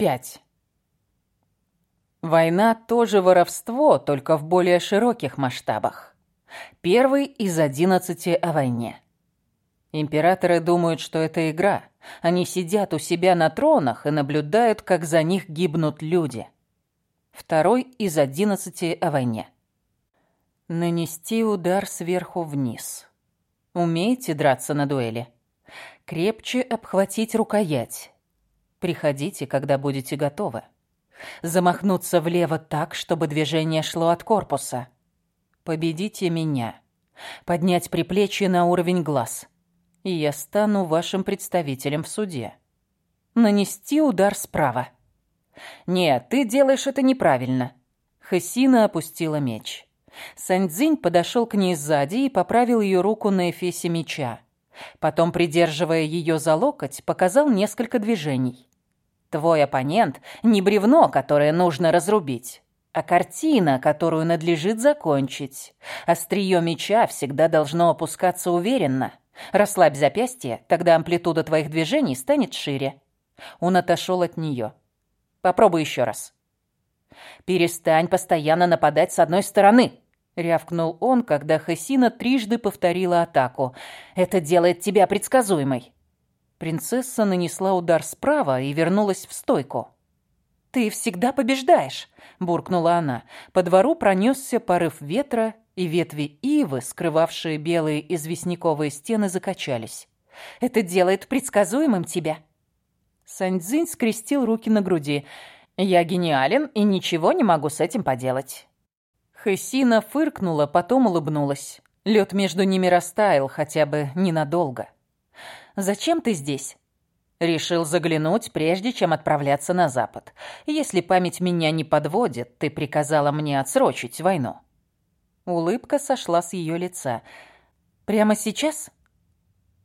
5. Война тоже воровство, только в более широких масштабах. Первый из одиннадцати о войне. Императоры думают, что это игра. Они сидят у себя на тронах и наблюдают, как за них гибнут люди. Второй из одиннадцати о войне. Нанести удар сверху вниз. Умеете драться на дуэли? Крепче обхватить рукоять. Приходите, когда будете готовы. Замахнуться влево так, чтобы движение шло от корпуса. Победите меня. Поднять приплечье на уровень глаз. И я стану вашим представителем в суде. Нанести удар справа. Нет, ты делаешь это неправильно. Хасина опустила меч. Сандзинь подошел к ней сзади и поправил ее руку на эфесе меча. Потом, придерживая ее за локоть, показал несколько движений. Твой оппонент не бревно, которое нужно разрубить, а картина, которую надлежит закончить. Острие меча всегда должно опускаться уверенно. Расслабь запястье, тогда амплитуда твоих движений станет шире. Он отошел от нее. Попробуй еще раз. «Перестань постоянно нападать с одной стороны», — рявкнул он, когда Хасина трижды повторила атаку. «Это делает тебя предсказуемой». Принцесса нанесла удар справа и вернулась в стойку. «Ты всегда побеждаешь», — буркнула она. По двору пронесся порыв ветра, и ветви ивы, скрывавшие белые известняковые стены, закачались. «Это делает предсказуемым тебя». Саньцзинь скрестил руки на груди. «Я гениален и ничего не могу с этим поделать». Хэсина фыркнула, потом улыбнулась. Лед между ними растаял хотя бы ненадолго. Зачем ты здесь?» Решил заглянуть, прежде чем отправляться на запад. Если память меня не подводит, ты приказала мне отсрочить войну. Улыбка сошла с ее лица. Прямо сейчас?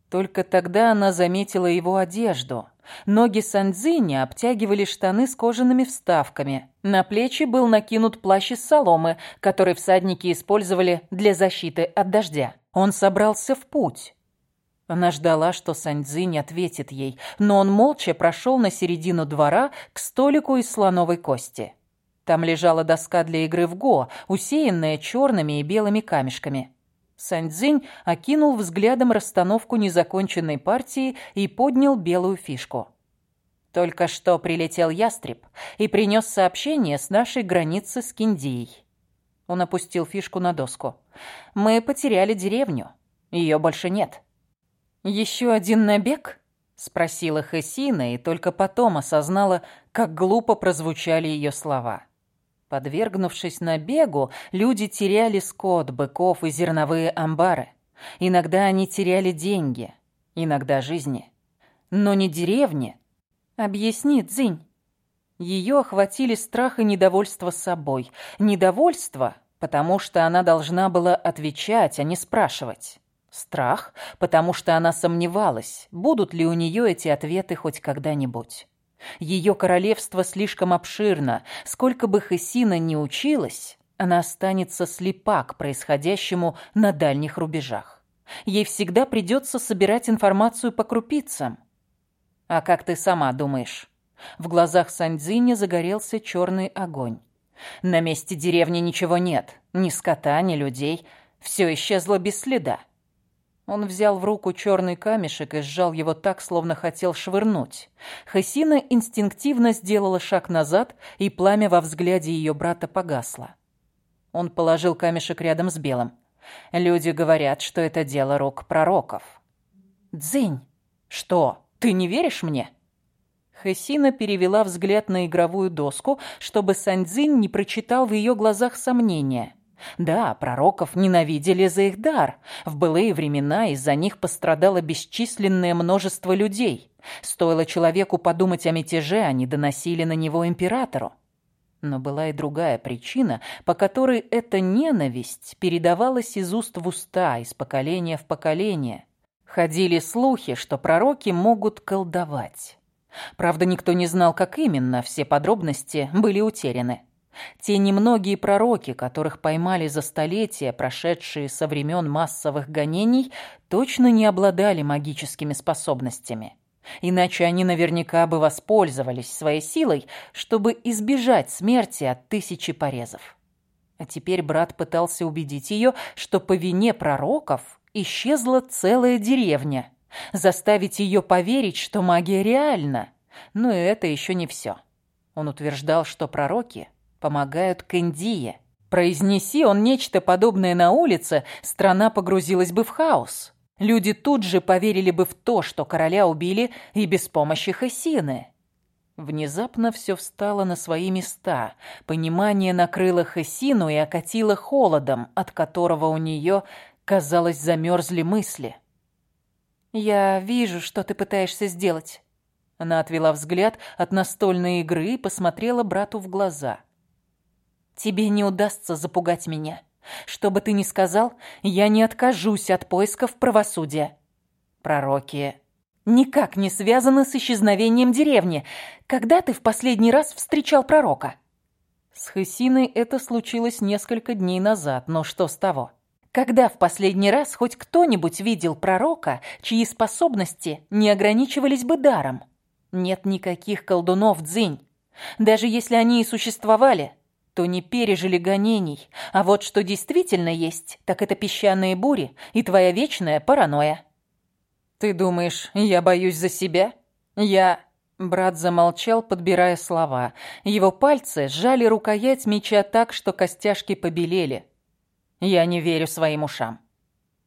Только тогда она заметила его одежду. Ноги Сандзиня обтягивали штаны с кожаными вставками. На плечи был накинут плащ из соломы, который всадники использовали для защиты от дождя. Он собрался в путь. Она ждала, что Саньцзинь ответит ей, но он молча прошел на середину двора к столику из слоновой кости. Там лежала доска для игры в го, усеянная черными и белыми камешками. Саньцзинь окинул взглядом расстановку незаконченной партии и поднял белую фишку. Только что прилетел ястреб и принес сообщение с нашей границы с Киндией. Он опустил фишку на доску. «Мы потеряли деревню. Ее больше нет». «Еще один набег?» — спросила Хесина и только потом осознала, как глупо прозвучали ее слова. Подвергнувшись набегу, люди теряли скот, быков и зерновые амбары. Иногда они теряли деньги, иногда жизни. Но не деревни. Объясни, Дзинь. Ее охватили страх и недовольство собой. Недовольство, потому что она должна была отвечать, а не спрашивать. Страх, потому что она сомневалась, будут ли у нее эти ответы хоть когда-нибудь. Ее королевство слишком обширно. Сколько бы Хесина ни училась, она останется слепа к происходящему на дальних рубежах. Ей всегда придется собирать информацию по крупицам. А как ты сама думаешь? В глазах Сандзиня загорелся черный огонь. На месте деревни ничего нет. Ни скота, ни людей. Все исчезло без следа. Он взял в руку черный камешек и сжал его так, словно хотел швырнуть. Хасина инстинктивно сделала шаг назад, и пламя во взгляде ее брата погасло. Он положил камешек рядом с белым. Люди говорят, что это дело рук пророков. «Дзынь! Что, ты не веришь мне?» Хасина перевела взгляд на игровую доску, чтобы Сандзинь не прочитал в ее глазах сомнения. Да, пророков ненавидели за их дар. В былые времена из-за них пострадало бесчисленное множество людей. Стоило человеку подумать о мятеже, они доносили на него императору. Но была и другая причина, по которой эта ненависть передавалась из уст в уста, из поколения в поколение. Ходили слухи, что пророки могут колдовать. Правда, никто не знал, как именно, все подробности были утеряны. Те немногие пророки, которых поймали за столетия, прошедшие со времен массовых гонений, точно не обладали магическими способностями. Иначе они наверняка бы воспользовались своей силой, чтобы избежать смерти от тысячи порезов. А теперь брат пытался убедить ее, что по вине пророков исчезла целая деревня, заставить ее поверить, что магия реальна. Но это еще не все. Он утверждал, что пророки помогают Кэндие. Произнеси он нечто подобное на улице, страна погрузилась бы в хаос. Люди тут же поверили бы в то, что короля убили и без помощи Хасины. Внезапно все встало на свои места. Понимание накрыло Хасину и окатило холодом, от которого у нее, казалось, замерзли мысли. «Я вижу, что ты пытаешься сделать». Она отвела взгляд от настольной игры и посмотрела брату в глаза. «Тебе не удастся запугать меня. Что бы ты ни сказал, я не откажусь от поисков правосудия. Пророки никак не связаны с исчезновением деревни. Когда ты в последний раз встречал пророка? С Хысиной это случилось несколько дней назад, но что с того? Когда в последний раз хоть кто-нибудь видел пророка, чьи способности не ограничивались бы даром? Нет никаких колдунов дзынь. Даже если они и существовали, то не пережили гонений. А вот что действительно есть, так это песчаные бури и твоя вечная паранойя. Ты думаешь, я боюсь за себя? Я... Брат замолчал, подбирая слова. Его пальцы сжали рукоять меча так, что костяшки побелели. Я не верю своим ушам.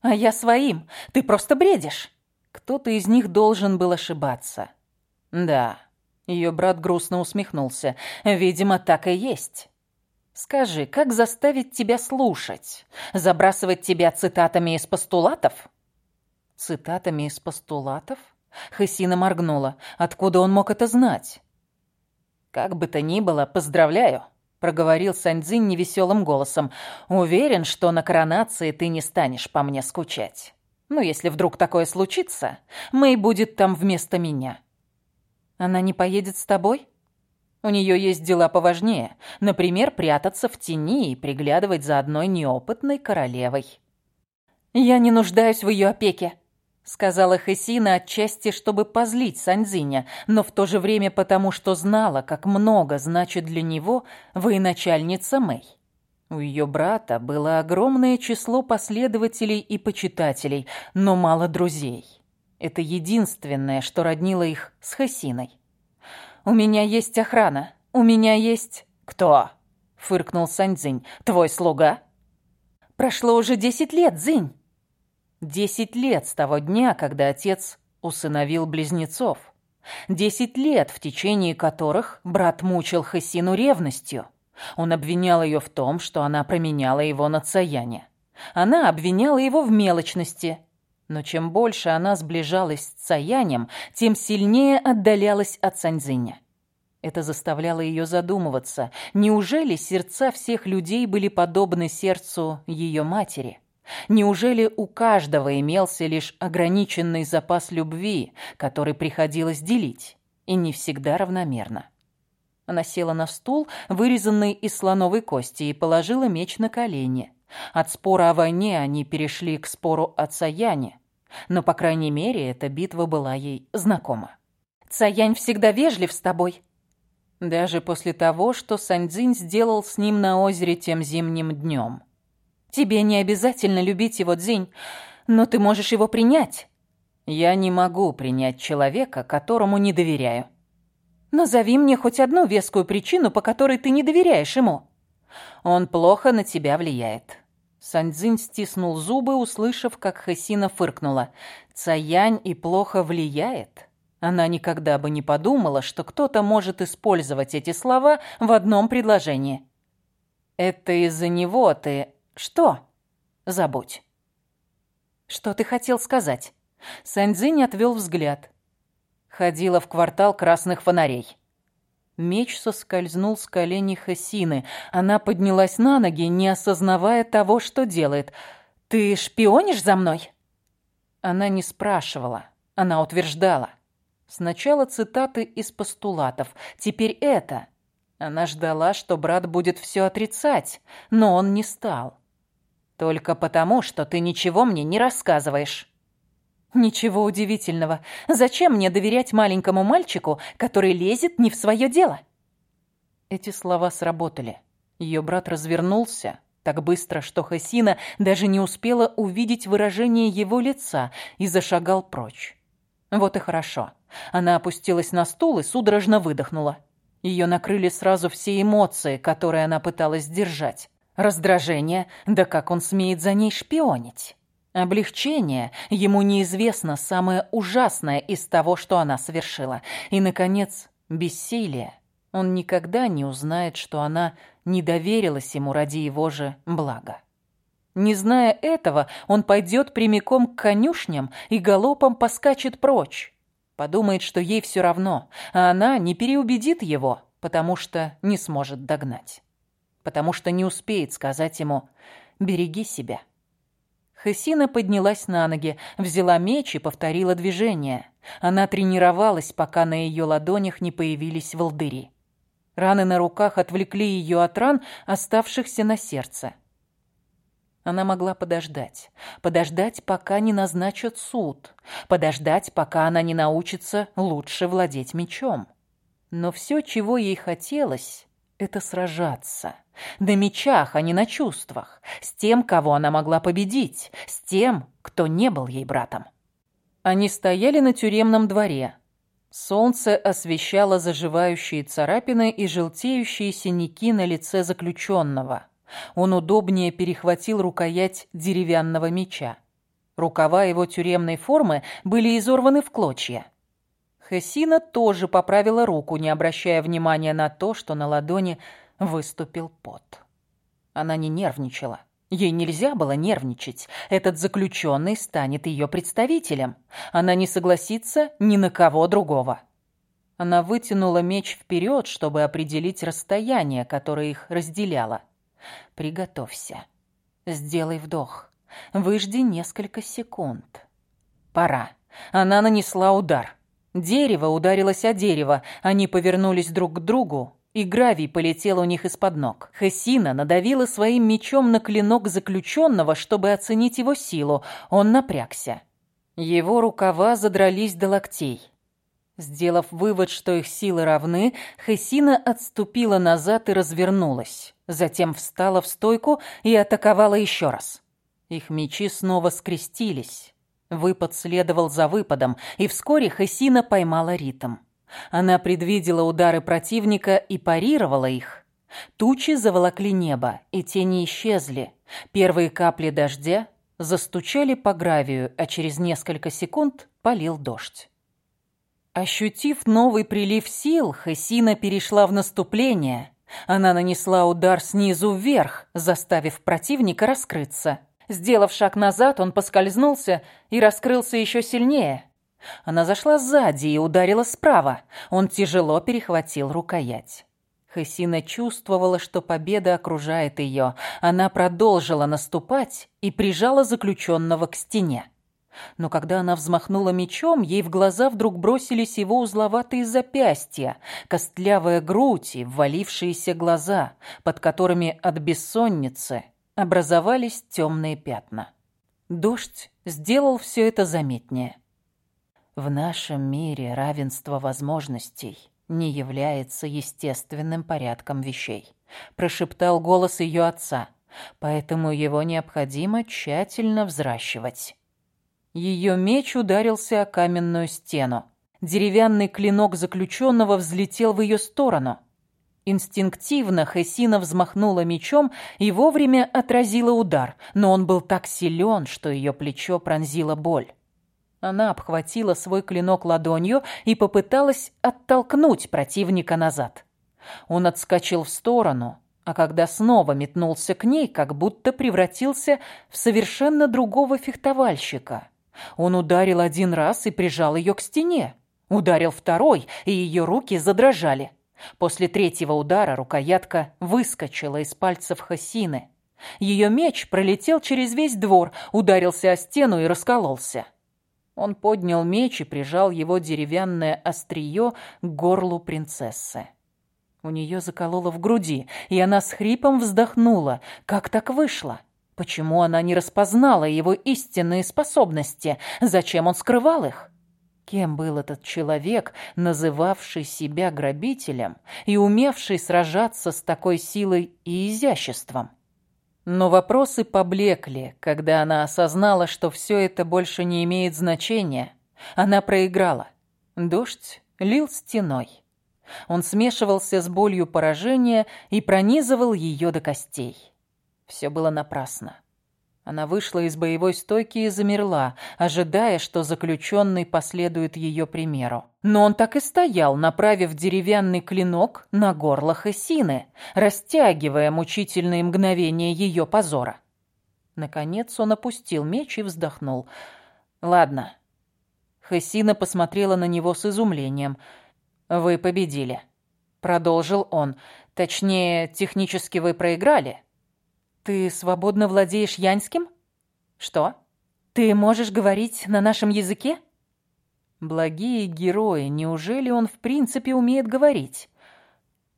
А я своим. Ты просто бредишь. Кто-то из них должен был ошибаться. Да. Ее брат грустно усмехнулся. Видимо, так и есть. Скажи, как заставить тебя слушать? Забрасывать тебя цитатами из постулатов? Цитатами из постулатов? Хасина моргнула. Откуда он мог это знать? Как бы то ни было, поздравляю, проговорил Саньцзинь невеселым голосом. Уверен, что на коронации ты не станешь по мне скучать. Но если вдруг такое случится, Мэй будет там вместо меня. Она не поедет с тобой? У нее есть дела поважнее, например, прятаться в тени и приглядывать за одной неопытной королевой. «Я не нуждаюсь в ее опеке», — сказала Хесина отчасти, чтобы позлить Санзиня, но в то же время потому, что знала, как много значит для него военачальница Мэй. У ее брата было огромное число последователей и почитателей, но мало друзей. Это единственное, что роднило их с Хесиной. «У меня есть охрана. У меня есть...» «Кто?» — фыркнул Саньцзинь. «Твой слуга?» «Прошло уже десять лет, Дзинь!» Десять лет с того дня, когда отец усыновил близнецов. Десять лет, в течение которых брат мучил Хасину ревностью. Он обвинял ее в том, что она променяла его на Цаяне. Она обвиняла его в мелочности, но чем больше она сближалась с Цаянем, тем сильнее отдалялась от Саньцзиня. Это заставляло ее задумываться. Неужели сердца всех людей были подобны сердцу ее матери? Неужели у каждого имелся лишь ограниченный запас любви, который приходилось делить, и не всегда равномерно? Она села на стул, вырезанный из слоновой кости, и положила меч на колени. От спора о войне они перешли к спору о Цаяне, но, по крайней мере, эта битва была ей знакома. «Цаянь всегда вежлив с тобой». Даже после того, что Саньцзинь сделал с ним на озере тем зимним днем. «Тебе не обязательно любить его, Дзинь, но ты можешь его принять». «Я не могу принять человека, которому не доверяю». «Назови мне хоть одну вескую причину, по которой ты не доверяешь ему». «Он плохо на тебя влияет. Саньцзинь стиснул зубы, услышав, как Хасина фыркнула. «Цаянь и плохо влияет?» Она никогда бы не подумала, что кто-то может использовать эти слова в одном предложении. «Это из-за него ты...» «Что?» «Забудь». «Что ты хотел сказать?» Саньцзинь отвел взгляд. Ходила в квартал красных фонарей. Меч соскользнул с коленей Хасины. Она поднялась на ноги, не осознавая того, что делает. «Ты шпионишь за мной?» Она не спрашивала. Она утверждала. Сначала цитаты из постулатов. Теперь это. Она ждала, что брат будет все отрицать, но он не стал. «Только потому, что ты ничего мне не рассказываешь». Ничего удивительного. Зачем мне доверять маленькому мальчику, который лезет не в свое дело? Эти слова сработали. Ее брат развернулся так быстро, что Хасина даже не успела увидеть выражение его лица и зашагал прочь. Вот и хорошо. Она опустилась на стул и судорожно выдохнула. Ее накрыли сразу все эмоции, которые она пыталась сдержать. Раздражение, да как он смеет за ней шпионить. Облегчение, ему неизвестно самое ужасное из того, что она совершила. И, наконец, бессилие. Он никогда не узнает, что она не доверилась ему ради его же блага. Не зная этого, он пойдет прямиком к конюшням и галопом поскачет прочь. Подумает, что ей все равно, а она не переубедит его, потому что не сможет догнать. Потому что не успеет сказать ему «береги себя». Хесина поднялась на ноги, взяла меч и повторила движение. Она тренировалась, пока на ее ладонях не появились волдыри. Раны на руках отвлекли ее от ран, оставшихся на сердце. Она могла подождать. Подождать, пока не назначат суд. Подождать, пока она не научится лучше владеть мечом. Но все, чего ей хотелось, это сражаться. На мечах, а не на чувствах. С тем, кого она могла победить. С тем, кто не был ей братом. Они стояли на тюремном дворе. Солнце освещало заживающие царапины и желтеющие синяки на лице заключенного. Он удобнее перехватил рукоять деревянного меча. Рукава его тюремной формы были изорваны в клочья. Хесина тоже поправила руку, не обращая внимания на то, что на ладони выступил пот. Она не нервничала. Ей нельзя было нервничать. Этот заключенный станет ее представителем. Она не согласится ни на кого другого. Она вытянула меч вперед, чтобы определить расстояние, которое их разделяло. «Приготовься. Сделай вдох. Выжди несколько секунд. Пора». Она нанесла удар. Дерево ударилось о дерево, они повернулись друг к другу, и гравий полетел у них из-под ног. Хесина надавила своим мечом на клинок заключенного, чтобы оценить его силу. Он напрягся. Его рукава задрались до локтей. Сделав вывод, что их силы равны, Хесина отступила назад и развернулась. Затем встала в стойку и атаковала еще раз. Их мечи снова скрестились. Выпад следовал за выпадом, и вскоре Хесина поймала ритм. Она предвидела удары противника и парировала их. Тучи заволокли небо, и тени исчезли. Первые капли дождя застучали по гравию, а через несколько секунд полил дождь. Ощутив новый прилив сил, Хесина перешла в наступление. Она нанесла удар снизу вверх, заставив противника раскрыться. Сделав шаг назад, он поскользнулся и раскрылся еще сильнее. Она зашла сзади и ударила справа. Он тяжело перехватил рукоять. Хасина чувствовала, что победа окружает ее. Она продолжила наступать и прижала заключенного к стене. Но когда она взмахнула мечом, ей в глаза вдруг бросились его узловатые запястья, костлявая грудь и ввалившиеся глаза, под которыми от бессонницы образовались темные пятна. Дождь сделал все это заметнее. В нашем мире равенство возможностей не является естественным порядком вещей, прошептал голос ее отца, поэтому его необходимо тщательно взращивать. Ее меч ударился о каменную стену. Деревянный клинок заключенного взлетел в ее сторону – Инстинктивно Хесина взмахнула мечом и вовремя отразила удар, но он был так силен, что ее плечо пронзила боль. Она обхватила свой клинок ладонью и попыталась оттолкнуть противника назад. Он отскочил в сторону, а когда снова метнулся к ней, как будто превратился в совершенно другого фехтовальщика. Он ударил один раз и прижал ее к стене. Ударил второй, и ее руки задрожали. После третьего удара рукоятка выскочила из пальцев Хасины. Ее меч пролетел через весь двор, ударился о стену и раскололся. Он поднял меч и прижал его деревянное острие к горлу принцессы. У нее закололо в груди, и она с хрипом вздохнула. Как так вышло? Почему она не распознала его истинные способности? Зачем он скрывал их? Кем был этот человек, называвший себя грабителем и умевший сражаться с такой силой и изяществом? Но вопросы поблекли, когда она осознала, что все это больше не имеет значения. Она проиграла. Дождь лил стеной. Он смешивался с болью поражения и пронизывал ее до костей. Все было напрасно. Она вышла из боевой стойки и замерла, ожидая, что заключенный последует ее примеру. Но он так и стоял, направив деревянный клинок на горло Хессины, растягивая мучительные мгновения ее позора. Наконец он опустил меч и вздохнул. «Ладно». Хессина посмотрела на него с изумлением. «Вы победили», — продолжил он. «Точнее, технически вы проиграли». Ты свободно владеешь яньским? Что? Ты можешь говорить на нашем языке? Благие герои, неужели он в принципе умеет говорить?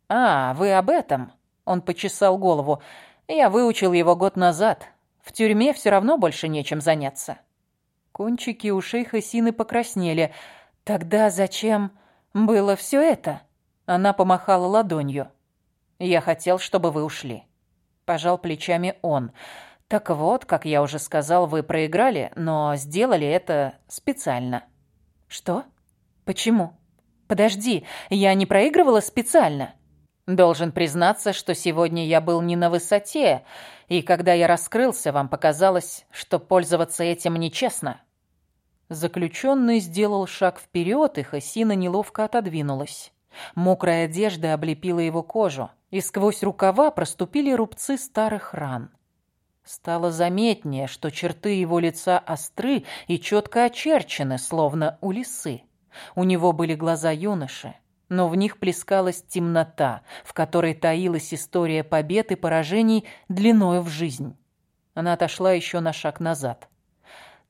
А, вы об этом? Он почесал голову. Я выучил его год назад. В тюрьме все равно больше нечем заняться. Кончики ушей Хасины покраснели. Тогда зачем было все это? Она помахала ладонью. Я хотел, чтобы вы ушли пожал плечами он. Так вот, как я уже сказал, вы проиграли, но сделали это специально. Что? Почему? Подожди, я не проигрывала специально. Должен признаться, что сегодня я был не на высоте, и когда я раскрылся, вам показалось, что пользоваться этим нечестно. Заключенный сделал шаг вперед, и Хасина неловко отодвинулась. Мокрая одежда облепила его кожу и сквозь рукава проступили рубцы старых ран. Стало заметнее, что черты его лица остры и четко очерчены, словно у лисы. У него были глаза юноши, но в них плескалась темнота, в которой таилась история побед и поражений длиною в жизнь. Она отошла еще на шаг назад.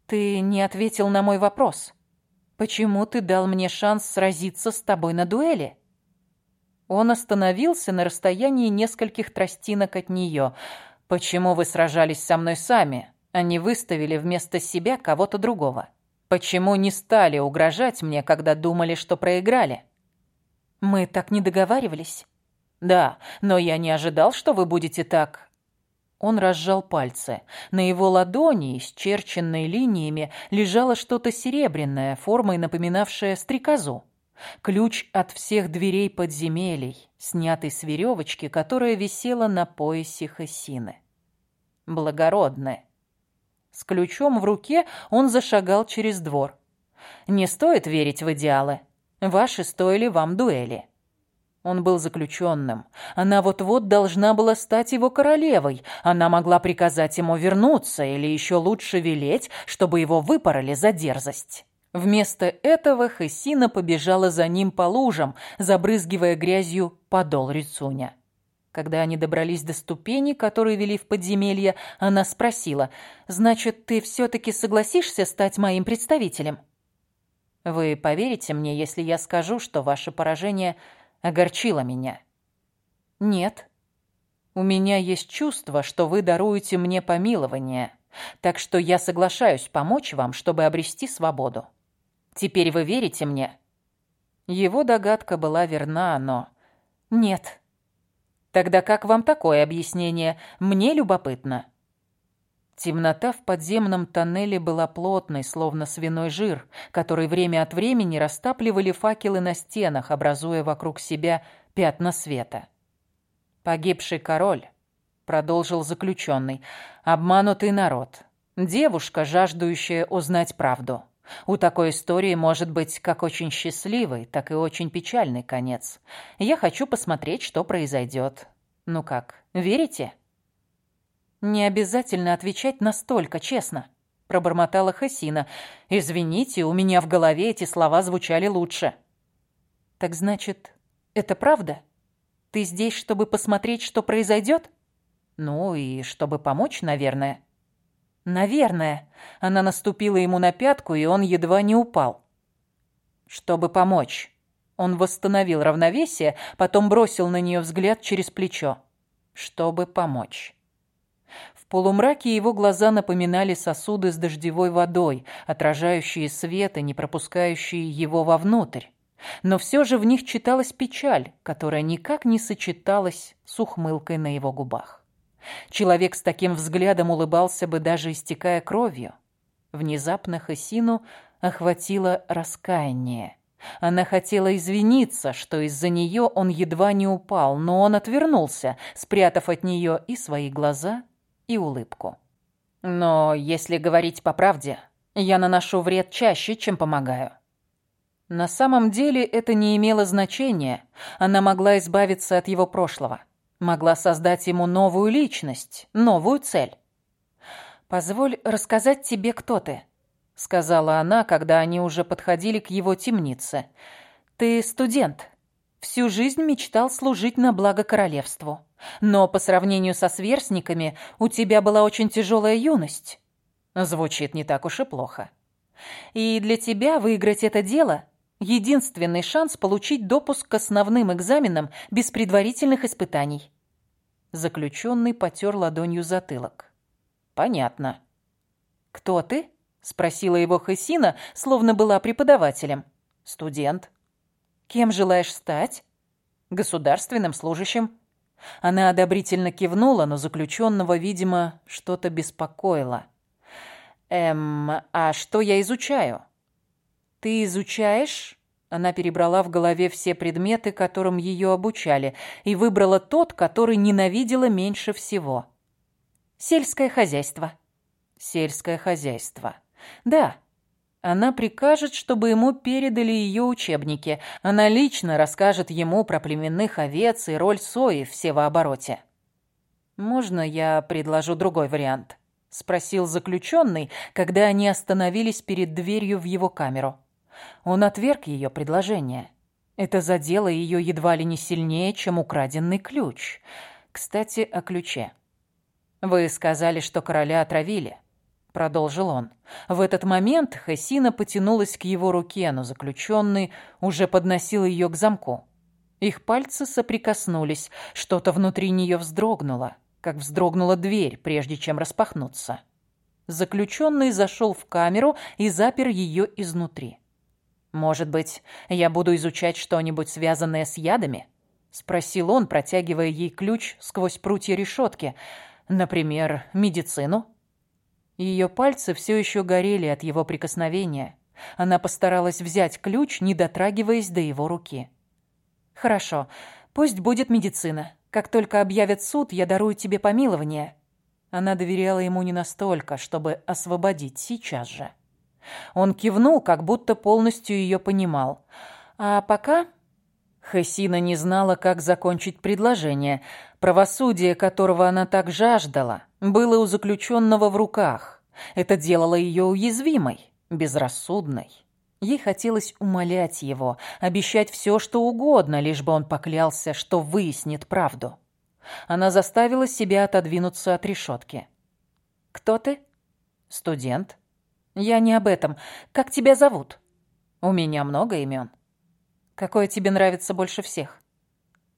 «Ты не ответил на мой вопрос. Почему ты дал мне шанс сразиться с тобой на дуэли?» Он остановился на расстоянии нескольких тростинок от нее. «Почему вы сражались со мной сами, а не выставили вместо себя кого-то другого? Почему не стали угрожать мне, когда думали, что проиграли?» «Мы так не договаривались?» «Да, но я не ожидал, что вы будете так...» Он разжал пальцы. На его ладони, исчерченной линиями, лежало что-то серебряное, формой напоминавшее стрекозу. Ключ от всех дверей подземелий, снятый с веревочки, которая висела на поясе Хасины. Благородная. С ключом в руке он зашагал через двор. Не стоит верить в идеалы. Ваши стоили вам дуэли. Он был заключенным. Она вот-вот должна была стать его королевой. Она могла приказать ему вернуться или еще лучше велеть, чтобы его выпороли за дерзость. Вместо этого Хессина побежала за ним по лужам, забрызгивая грязью подол Рицуня. Когда они добрались до ступени, которые вели в подземелье, она спросила, «Значит, ты все-таки согласишься стать моим представителем?» «Вы поверите мне, если я скажу, что ваше поражение огорчило меня?» «Нет. У меня есть чувство, что вы даруете мне помилование, так что я соглашаюсь помочь вам, чтобы обрести свободу». Теперь вы верите мне?» Его догадка была верна, но... «Нет». «Тогда как вам такое объяснение? Мне любопытно». Темнота в подземном тоннеле была плотной, словно свиной жир, который время от времени растапливали факелы на стенах, образуя вокруг себя пятна света. «Погибший король», — продолжил заключенный, — «обманутый народ, девушка, жаждущая узнать правду». У такой истории может быть как очень счастливый, так и очень печальный конец. Я хочу посмотреть, что произойдет. Ну как, верите? Не обязательно отвечать настолько честно, пробормотала Хасина. Извините, у меня в голове эти слова звучали лучше. Так значит, это правда? Ты здесь, чтобы посмотреть, что произойдет? Ну и чтобы помочь, наверное. Наверное. Она наступила ему на пятку, и он едва не упал. Чтобы помочь. Он восстановил равновесие, потом бросил на нее взгляд через плечо. Чтобы помочь. В полумраке его глаза напоминали сосуды с дождевой водой, отражающие свет и не пропускающие его вовнутрь. Но все же в них читалась печаль, которая никак не сочеталась с ухмылкой на его губах. Человек с таким взглядом улыбался бы, даже истекая кровью. Внезапно Хасину охватило раскаяние. Она хотела извиниться, что из-за нее он едва не упал, но он отвернулся, спрятав от нее и свои глаза, и улыбку. «Но если говорить по правде, я наношу вред чаще, чем помогаю». На самом деле это не имело значения. Она могла избавиться от его прошлого. Могла создать ему новую личность, новую цель. «Позволь рассказать тебе, кто ты», сказала она, когда они уже подходили к его темнице. «Ты студент. Всю жизнь мечтал служить на благо королевству. Но по сравнению со сверстниками у тебя была очень тяжелая юность». Звучит не так уж и плохо. «И для тебя выиграть это дело – единственный шанс получить допуск к основным экзаменам без предварительных испытаний». Заключенный потер ладонью затылок. «Понятно». «Кто ты?» — спросила его Хасина, словно была преподавателем. «Студент». «Кем желаешь стать?» «Государственным служащим». Она одобрительно кивнула, но заключенного, видимо, что-то беспокоило. «Эм, а что я изучаю?» «Ты изучаешь?» Она перебрала в голове все предметы, которым ее обучали, и выбрала тот, который ненавидела меньше всего. «Сельское хозяйство». «Сельское хозяйство». Да, она прикажет, чтобы ему передали ее учебники. Она лично расскажет ему про племенных овец и роль сои в севообороте. «Можно я предложу другой вариант?» — спросил заключенный, когда они остановились перед дверью в его камеру. Он отверг ее предложение. Это задело ее едва ли не сильнее, чем украденный ключ. Кстати, о ключе. «Вы сказали, что короля отравили». — продолжил он. В этот момент Хасина потянулась к его руке, но заключенный уже подносил ее к замку. Их пальцы соприкоснулись, что-то внутри нее вздрогнуло, как вздрогнула дверь, прежде чем распахнуться. Заключенный зашел в камеру и запер ее изнутри. «Может быть, я буду изучать что-нибудь, связанное с ядами?» — спросил он, протягивая ей ключ сквозь прутья решетки. «Например, медицину?» Ее пальцы все еще горели от его прикосновения. Она постаралась взять ключ, не дотрагиваясь до его руки. «Хорошо, пусть будет медицина. Как только объявят суд, я дарую тебе помилование». Она доверяла ему не настолько, чтобы освободить сейчас же. Он кивнул, как будто полностью ее понимал. А пока... Хасина не знала, как закончить предложение. Правосудие, которого она так жаждала, было у заключенного в руках. Это делало ее уязвимой, безрассудной. Ей хотелось умолять его, обещать все, что угодно, лишь бы он поклялся, что выяснит правду. Она заставила себя отодвинуться от решетки. «Кто ты?» «Студент». «Я не об этом. Как тебя зовут?» «У меня много имен». «Какое тебе нравится больше всех?»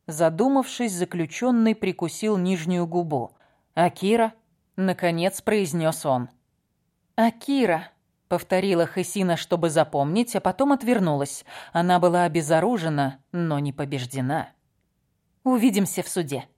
Задумавшись, заключенный прикусил нижнюю губу. «Акира?» — наконец произнес он. «Акира», — повторила Хесина, чтобы запомнить, а потом отвернулась. Она была обезоружена, но не побеждена. «Увидимся в суде».